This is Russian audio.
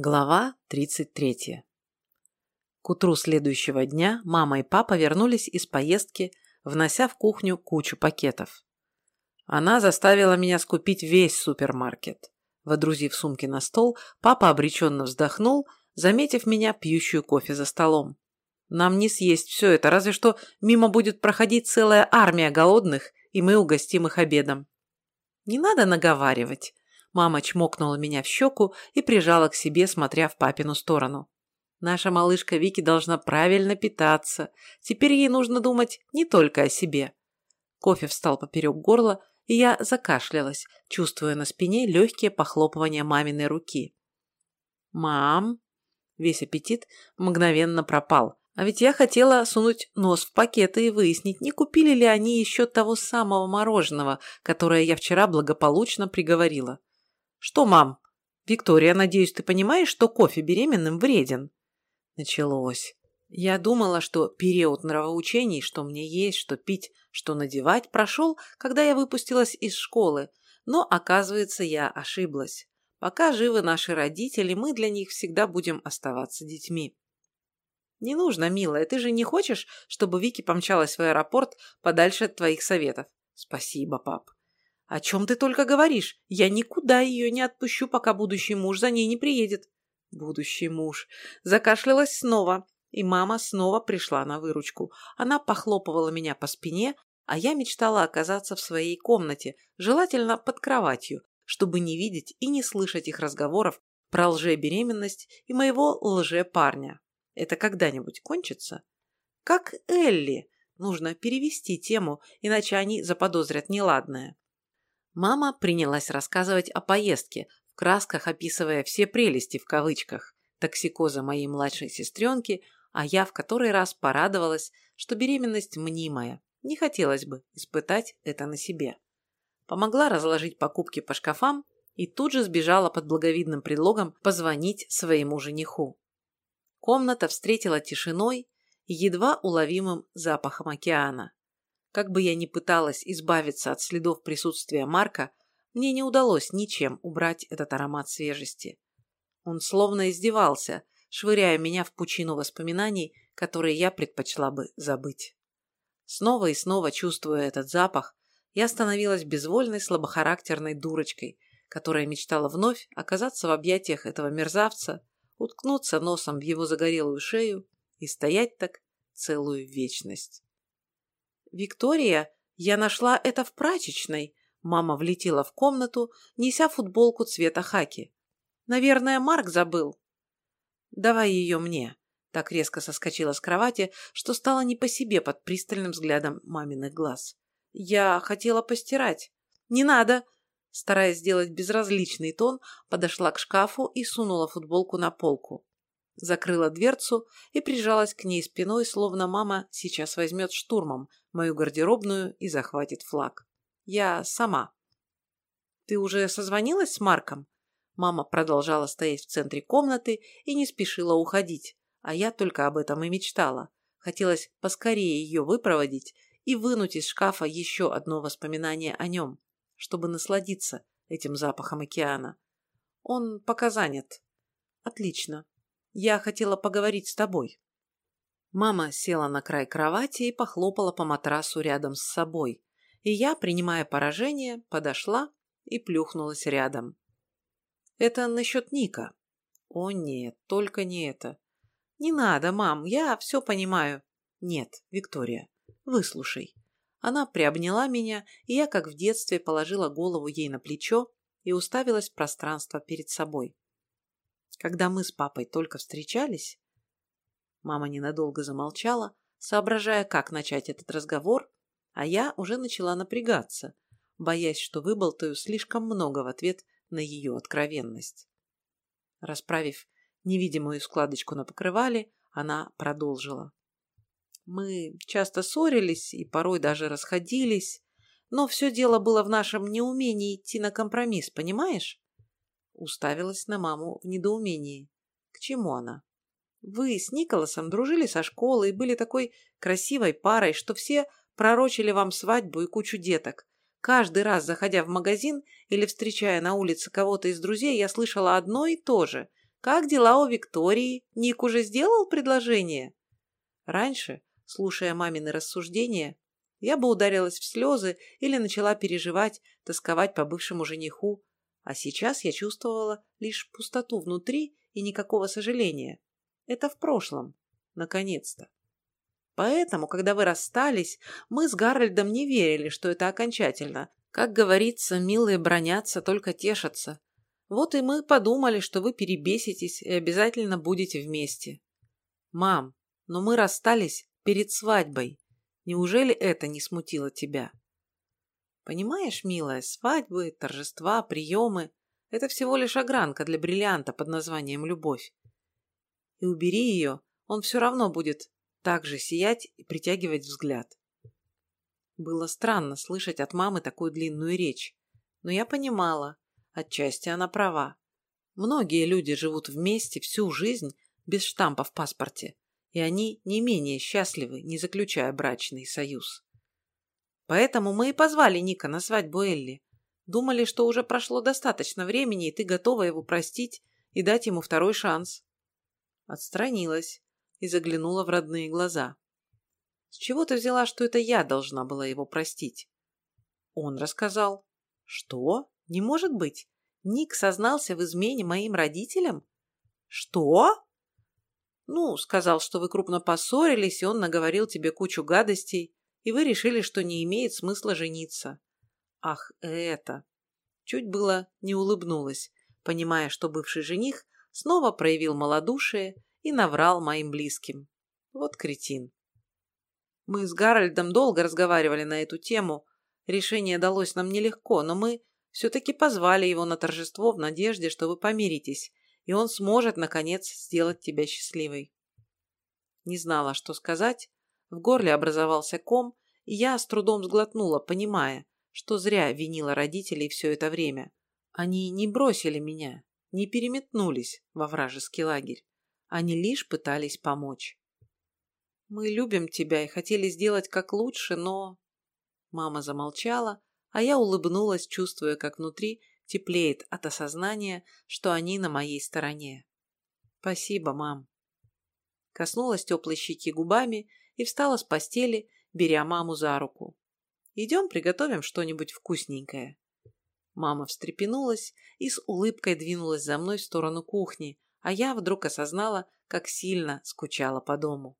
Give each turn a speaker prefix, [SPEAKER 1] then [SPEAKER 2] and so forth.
[SPEAKER 1] Глава 33. К утру следующего дня мама и папа вернулись из поездки, внося в кухню кучу пакетов. Она заставила меня скупить весь супермаркет. Водрузив сумки на стол, папа обреченно вздохнул, заметив меня пьющую кофе за столом. Нам не съесть все это, разве что мимо будет проходить целая армия голодных, и мы угостим их обедом. Не надо наговаривать. Мама чмокнула меня в щеку и прижала к себе, смотря в папину сторону. Наша малышка Вики должна правильно питаться. Теперь ей нужно думать не только о себе. Кофе встал поперек горла, и я закашлялась, чувствуя на спине легкие похлопывания маминой руки. «Мам!» Весь аппетит мгновенно пропал. А ведь я хотела сунуть нос в пакеты и выяснить, не купили ли они еще того самого мороженого, которое я вчера благополучно приговорила. «Что, мам? Виктория, надеюсь, ты понимаешь, что кофе беременным вреден?» Началось. Я думала, что период нравоучений, что мне есть, что пить, что надевать, прошел, когда я выпустилась из школы, но, оказывается, я ошиблась. Пока живы наши родители, мы для них всегда будем оставаться детьми. Не нужно, милая, ты же не хочешь, чтобы Вики помчалась в аэропорт подальше от твоих советов? Спасибо, пап. «О чем ты только говоришь? Я никуда ее не отпущу, пока будущий муж за ней не приедет». Будущий муж. Закашлялась снова, и мама снова пришла на выручку. Она похлопывала меня по спине, а я мечтала оказаться в своей комнате, желательно под кроватью, чтобы не видеть и не слышать их разговоров про лжебеременность и моего лже-парня. Это когда-нибудь кончится? Как Элли. Нужно перевести тему, иначе они заподозрят неладное. Мама принялась рассказывать о поездке, в красках описывая все прелести в кавычках, токсикоза моей младшей сестренки, а я в который раз порадовалась, что беременность мнимая. Не хотелось бы испытать это на себе. Помогла разложить покупки по шкафам и тут же сбежала под благовидным предлогом позвонить своему жениху. Комната встретила тишиной и едва уловимым запахом океана. Как бы я ни пыталась избавиться от следов присутствия Марка, мне не удалось ничем убрать этот аромат свежести. Он словно издевался, швыряя меня в пучину воспоминаний, которые я предпочла бы забыть. Снова и снова чувствуя этот запах, я становилась безвольной слабохарактерной дурочкой, которая мечтала вновь оказаться в объятиях этого мерзавца, уткнуться носом в его загорелую шею и стоять так целую вечность. «Виктория, я нашла это в прачечной». Мама влетела в комнату, неся футболку цвета хаки. «Наверное, Марк забыл». «Давай ее мне». Так резко соскочила с кровати, что стало не по себе под пристальным взглядом маминых глаз. «Я хотела постирать». «Не надо!» Стараясь сделать безразличный тон, подошла к шкафу и сунула футболку на полку закрыла дверцу и прижалась к ней спиной, словно мама сейчас возьмет штурмом мою гардеробную и захватит флаг. Я сама. «Ты уже созвонилась с Марком?» Мама продолжала стоять в центре комнаты и не спешила уходить, а я только об этом и мечтала. Хотелось поскорее ее выпроводить и вынуть из шкафа еще одно воспоминание о нем, чтобы насладиться этим запахом океана. Он пока занят. Отлично. Я хотела поговорить с тобой». Мама села на край кровати и похлопала по матрасу рядом с собой, и я, принимая поражение, подошла и плюхнулась рядом. «Это насчет Ника». «О нет, только не это». «Не надо, мам, я все понимаю». «Нет, Виктория, выслушай». Она приобняла меня, и я, как в детстве, положила голову ей на плечо и уставилась в пространство перед собой. Когда мы с папой только встречались, мама ненадолго замолчала, соображая, как начать этот разговор, а я уже начала напрягаться, боясь, что выболтаю слишком много в ответ на ее откровенность. Расправив невидимую складочку на покрывале, она продолжила. Мы часто ссорились и порой даже расходились, но все дело было в нашем неумении идти на компромисс, понимаешь? Уставилась на маму в недоумении. К чему она? Вы с Николасом дружили со школы и были такой красивой парой, что все пророчили вам свадьбу и кучу деток. Каждый раз, заходя в магазин или встречая на улице кого-то из друзей, я слышала одно и то же. Как дела у Виктории? Ник уже сделал предложение?» Раньше, слушая мамины рассуждения, я бы ударилась в слезы или начала переживать, тосковать по бывшему жениху, а сейчас я чувствовала лишь пустоту внутри и никакого сожаления. Это в прошлом. Наконец-то. Поэтому, когда вы расстались, мы с Гарольдом не верили, что это окончательно. Как говорится, милые бронятся, только тешатся. Вот и мы подумали, что вы перебеситесь и обязательно будете вместе. Мам, но мы расстались перед свадьбой. Неужели это не смутило тебя? Понимаешь, милая, свадьбы, торжества, приемы – это всего лишь огранка для бриллианта под названием «любовь». И убери ее, он все равно будет так же сиять и притягивать взгляд. Было странно слышать от мамы такую длинную речь, но я понимала, отчасти она права. Многие люди живут вместе всю жизнь без штампа в паспорте, и они не менее счастливы, не заключая брачный союз. Поэтому мы и позвали Ника на свадьбу Элли. Думали, что уже прошло достаточно времени, и ты готова его простить и дать ему второй шанс. Отстранилась и заглянула в родные глаза. С чего ты взяла, что это я должна была его простить? Он рассказал. Что? Не может быть. Ник сознался в измене моим родителям? Что? Ну, сказал, что вы крупно поссорились, и он наговорил тебе кучу гадостей, и вы решили, что не имеет смысла жениться. Ах, это... Чуть было не улыбнулась, понимая, что бывший жених снова проявил малодушие и наврал моим близким. Вот кретин. Мы с Гарольдом долго разговаривали на эту тему. Решение далось нам нелегко, но мы все-таки позвали его на торжество в надежде, что вы помиритесь, и он сможет, наконец, сделать тебя счастливой. Не знала, что сказать. В горле образовался ком, и я с трудом сглотнула, понимая, что зря винила родителей все это время. Они не бросили меня, не переметнулись во вражеский лагерь. Они лишь пытались помочь. «Мы любим тебя и хотели сделать как лучше, но...» Мама замолчала, а я улыбнулась, чувствуя, как внутри теплеет от осознания, что они на моей стороне. Спасибо, мам. Коснулась теплой щеки губами и встала с постели, беря маму за руку. Идем приготовим что-нибудь вкусненькое. Мама встрепенулась и с улыбкой двинулась за мной в сторону кухни, а я вдруг осознала, как сильно скучала по дому.